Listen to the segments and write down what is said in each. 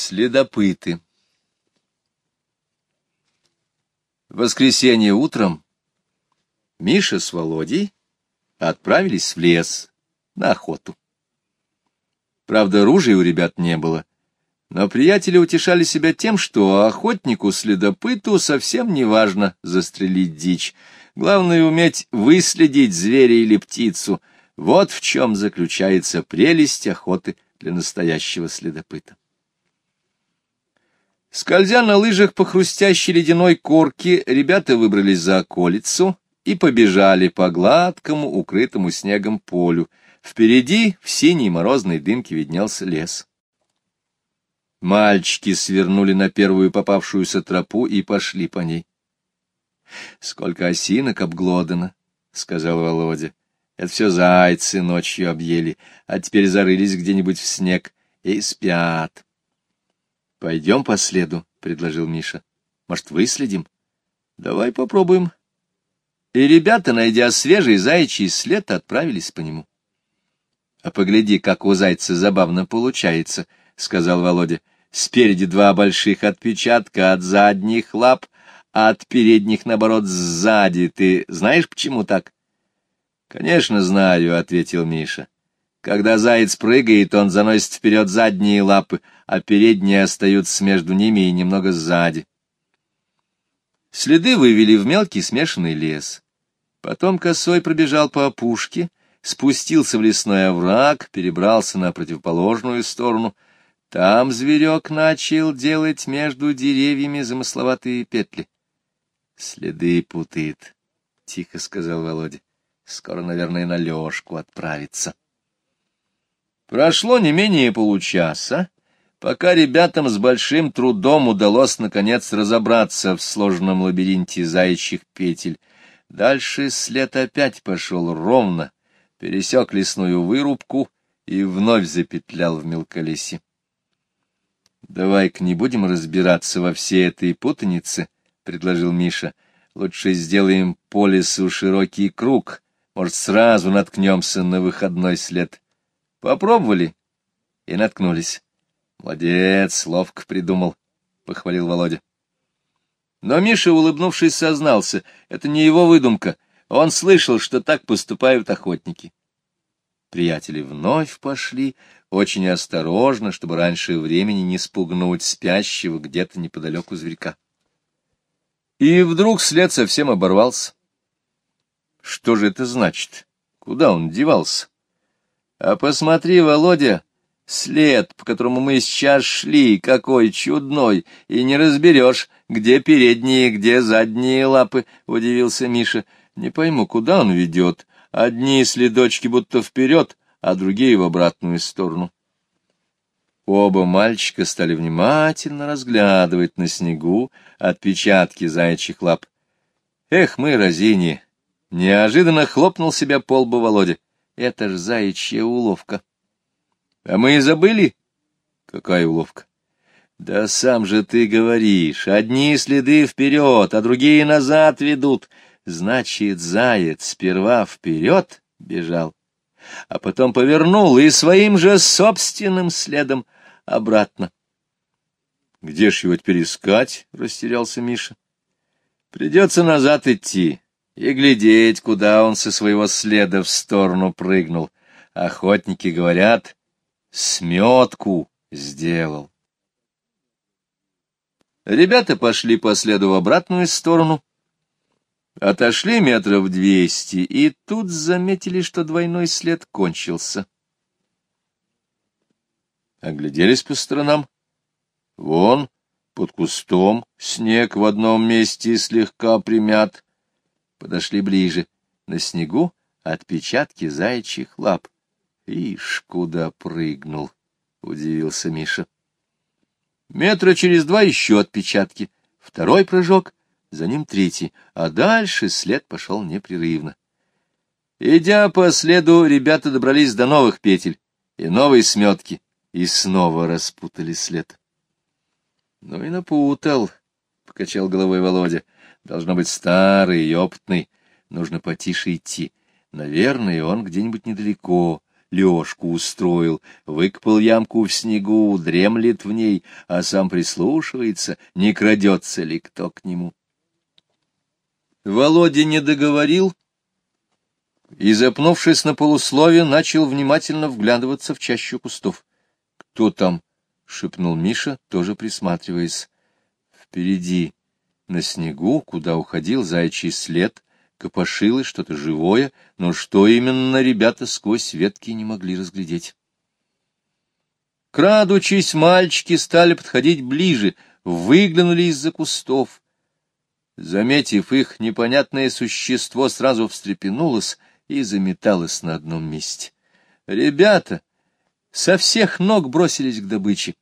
Следопыты В воскресенье утром Миша с Володей отправились в лес на охоту. Правда, оружия у ребят не было, но приятели утешали себя тем, что охотнику-следопыту совсем не важно застрелить дичь. Главное — уметь выследить зверя или птицу. Вот в чем заключается прелесть охоты для настоящего следопыта. Скользя на лыжах по хрустящей ледяной корке, ребята выбрались за околицу и побежали по гладкому, укрытому снегом полю. Впереди в синей морозной дымке виднелся лес. Мальчики свернули на первую попавшуюся тропу и пошли по ней. — Сколько осинок обглодано, — сказал Володя. — Это все зайцы ночью объели, а теперь зарылись где-нибудь в снег и спят. — Пойдем по следу, — предложил Миша. — Может, выследим? — Давай попробуем. И ребята, найдя свежий заячий след, отправились по нему. — А погляди, как у зайца забавно получается, — сказал Володя. — Спереди два больших отпечатка от задних лап, а от передних, наоборот, сзади. Ты знаешь, почему так? — Конечно, знаю, — ответил Миша. Когда заяц прыгает, он заносит вперед задние лапы, а передние остаются между ними и немного сзади. Следы вывели в мелкий смешанный лес. Потом косой пробежал по опушке, спустился в лесной овраг, перебрался на противоположную сторону. Там зверек начал делать между деревьями замысловатые петли. — Следы путает, — тихо сказал Володя. — Скоро, наверное, на Лёшку отправится. Прошло не менее получаса, пока ребятам с большим трудом удалось наконец разобраться в сложном лабиринте заячьих петель. Дальше след опять пошел ровно, пересек лесную вырубку и вновь запетлял в мелколесье. — Давай-ка не будем разбираться во всей этой путанице, — предложил Миша. — Лучше сделаем по лесу широкий круг, может, сразу наткнемся на выходной след. — Попробовали и наткнулись. Молодец, ловко придумал, — похвалил Володя. Но Миша, улыбнувшись, сознался, это не его выдумка. Он слышал, что так поступают охотники. Приятели вновь пошли, очень осторожно, чтобы раньше времени не спугнуть спящего где-то неподалеку зверька. И вдруг след совсем оборвался. Что же это значит? Куда он девался? А посмотри, Володя, след, по которому мы сейчас шли, какой чудной, и не разберешь, где передние, где задние лапы, — удивился Миша. Не пойму, куда он ведет. Одни следочки будто вперед, а другие в обратную сторону. Оба мальчика стали внимательно разглядывать на снегу отпечатки заячьих лап. Эх мы, разини! Неожиданно хлопнул себя по лбу Володя. Это ж заячья уловка. А мы и забыли? Какая уловка? Да сам же ты говоришь, одни следы вперед, а другие назад ведут. Значит, заяц сперва вперед бежал, а потом повернул и своим же собственным следом обратно. — Где ж его теперь искать? — растерялся Миша. — Придется назад идти и глядеть, куда он со своего следа в сторону прыгнул. Охотники говорят, сметку сделал. Ребята пошли по следу в обратную сторону, отошли метров двести, и тут заметили, что двойной след кончился. Огляделись по сторонам. Вон, под кустом, снег в одном месте слегка примят, подошли ближе. На снегу отпечатки заячьих лап. Ишь, куда прыгнул, — удивился Миша. Метра через два еще отпечатки. Второй прыжок, за ним третий, а дальше след пошел непрерывно. Идя по следу, ребята добрались до новых петель и новой сметки, и снова распутали след. — Ну и напутал, — покачал головой Володя. Должно быть старый и опытный. Нужно потише идти. Наверное, он где-нибудь недалеко. лёжку устроил, выкопал ямку в снегу, дремлет в ней, а сам прислушивается, не крадется ли кто к нему. Володя не договорил и, запнувшись на полуслове, начал внимательно вглядываться в чащу кустов. — Кто там? — шепнул Миша, тоже присматриваясь. Впереди, на снегу, куда уходил заячий след, копошилось что-то живое, но что именно ребята сквозь ветки не могли разглядеть. Крадучись, мальчики стали подходить ближе, выглянули из-за кустов. Заметив их, непонятное существо сразу встрепенулось и заметалось на одном месте. Ребята со всех ног бросились к добыче.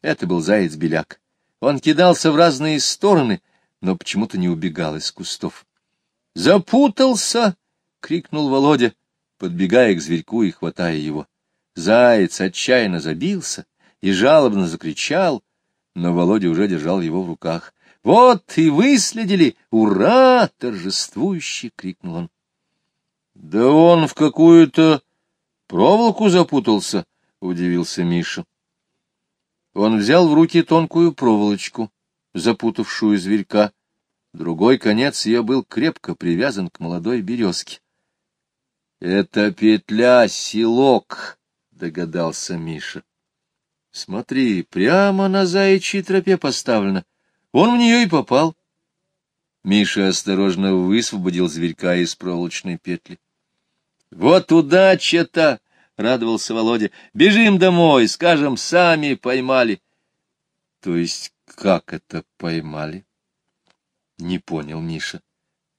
Это был заяц-беляк. Он кидался в разные стороны, но почему-то не убегал из кустов. «Запутался!» — крикнул Володя, подбегая к зверьку и хватая его. Заяц отчаянно забился и жалобно закричал, но Володя уже держал его в руках. «Вот и выследили! Ура!» — торжествующе крикнул он. «Да он в какую-то проволоку запутался!» — удивился Миша. Он взял в руки тонкую проволочку, запутавшую зверька, Другой конец ее был крепко привязан к молодой березке. — Это петля селок, — догадался Миша. — Смотри, прямо на заячьей тропе поставлена. Он в нее и попал. Миша осторожно высвободил зверька из проволочной петли. — Вот удача-то! — радовался Володя. — Бежим домой, скажем, сами поймали. — То есть как это поймали? — не понял Миша.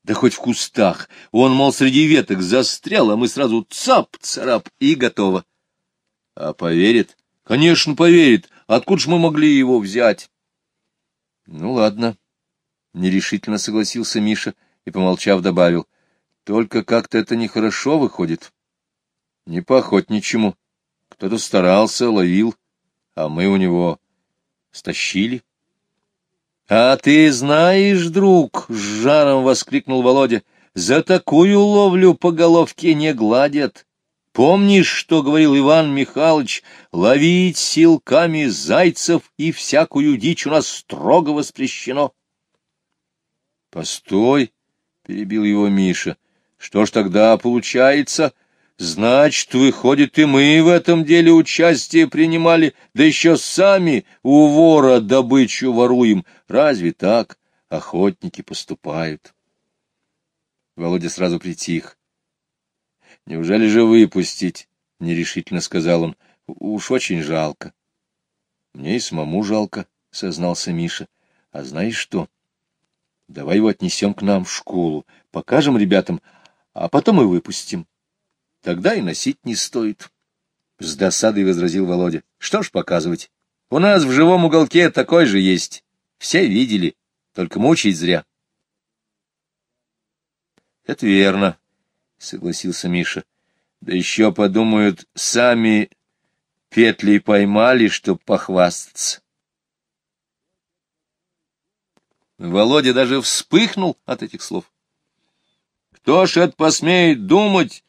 Да хоть в кустах. Он, мол, среди веток застрял, а мы сразу цап-царап и готово. А поверит? Конечно, поверит. Откуда ж мы могли его взять? Ну, ладно. Нерешительно согласился Миша и, помолчав, добавил. Только как-то это нехорошо выходит. Не по охотничьему. Кто-то старался, ловил, а мы у него стащили. — А ты знаешь, друг, — с жаром воскликнул Володя, — за такую ловлю по головке не гладят. Помнишь, что говорил Иван Михайлович, ловить силками зайцев и всякую дичь у нас строго воспрещено? — Постой, — перебил его Миша, — что ж тогда получается? — Значит, выходит, и мы в этом деле участие принимали, да еще сами у вора добычу воруем. Разве так охотники поступают? Володя сразу притих. — Неужели же выпустить? — нерешительно сказал он. — Уж очень жалко. — Мне и самому жалко, — сознался Миша. — А знаешь что? Давай его отнесем к нам в школу, покажем ребятам, а потом и выпустим. — Тогда и носить не стоит. С досадой возразил Володя. Что ж показывать? У нас в живом уголке такой же есть. Все видели, только мучить зря. Это верно, согласился Миша. Да еще подумают, сами петли поймали, чтоб похвастаться. Володя даже вспыхнул от этих слов. Кто ж это посмеет думать,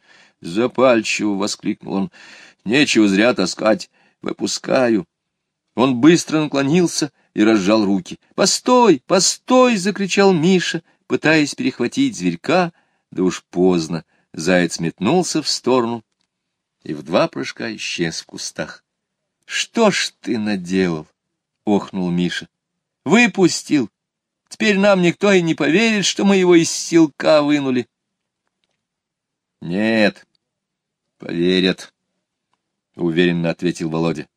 Запальчиво воскликнул он. Нечего зря таскать. Выпускаю. Он быстро наклонился и разжал руки. «Постой! Постой!» — закричал Миша, пытаясь перехватить зверька. Да уж поздно. Заяц метнулся в сторону и в два прыжка исчез в кустах. «Что ж ты наделал?» — охнул Миша. «Выпустил! Теперь нам никто и не поверит, что мы его из силка вынули». «Нет, Поверят, — уверенно ответил Володя.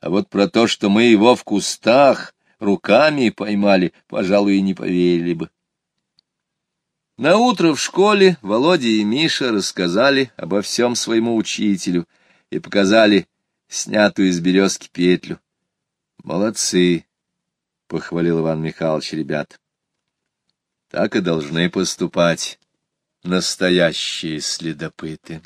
А вот про то, что мы его в кустах руками поймали, пожалуй, и не поверили бы. На утро в школе Володя и Миша рассказали обо всем своему учителю и показали снятую из березки петлю. Молодцы, — похвалил Иван Михайлович ребят. Так и должны поступать настоящие следопыты.